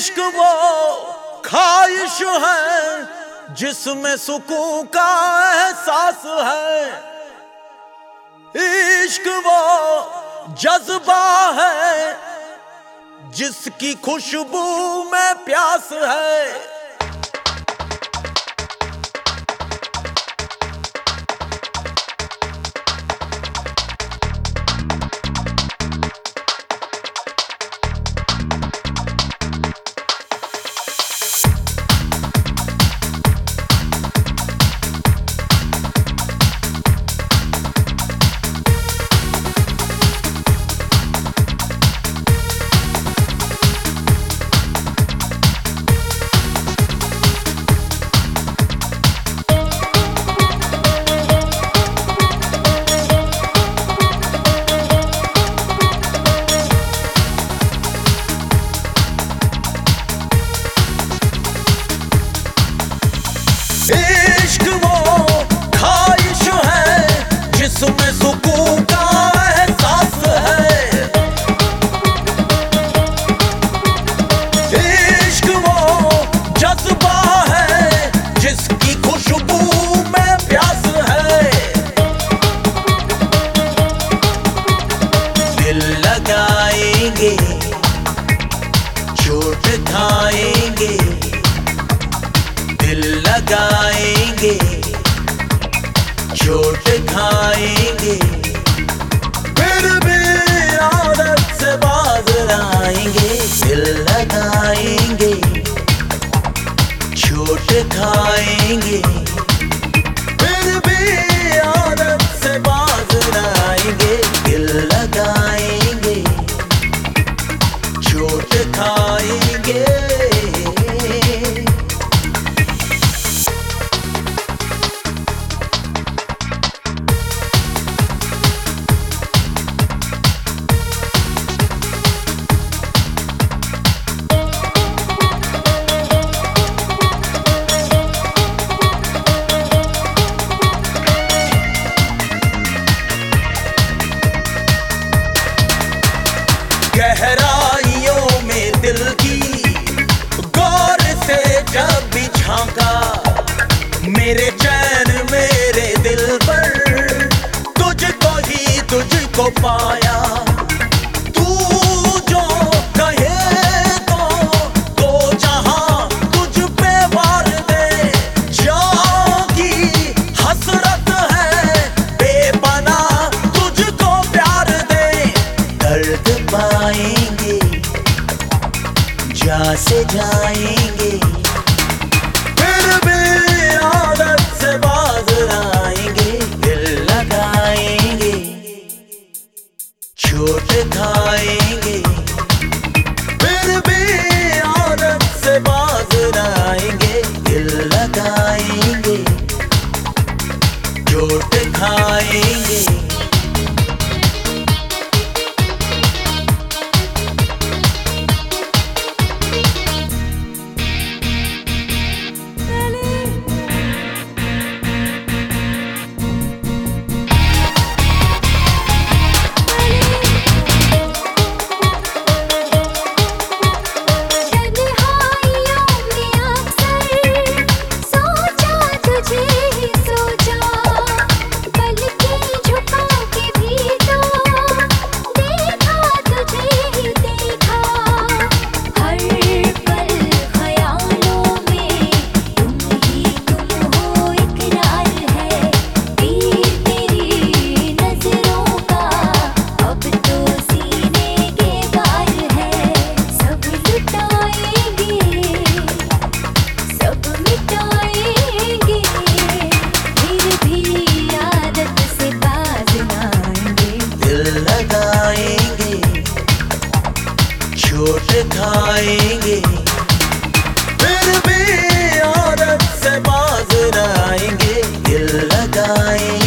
इश्क वो खाइश है, जिसमें सुकून का एहसास है। इश्क वो जज्बा है, जिसकी खुशबू में प्यास है। लगाएँगे चोट खाएँगे, दिल लगाएँगे चोट खाएँगे। फिर भी आदत से बाज आएँगे दिल लगाएँगे चोट खाएँगे। फिर भी झांका। मेरे चैन, मेरे दिल पर तुझको ही तुझको पाया। तू जो कहे तो जहाँ तुझ पे दे हसरत है, बेपना प्यार दे। पाएँगे जा से जाएँगे। फिर भी चोट खाएँगे। फिर भी आदत से बाज आएँगे दिल लगाएँगे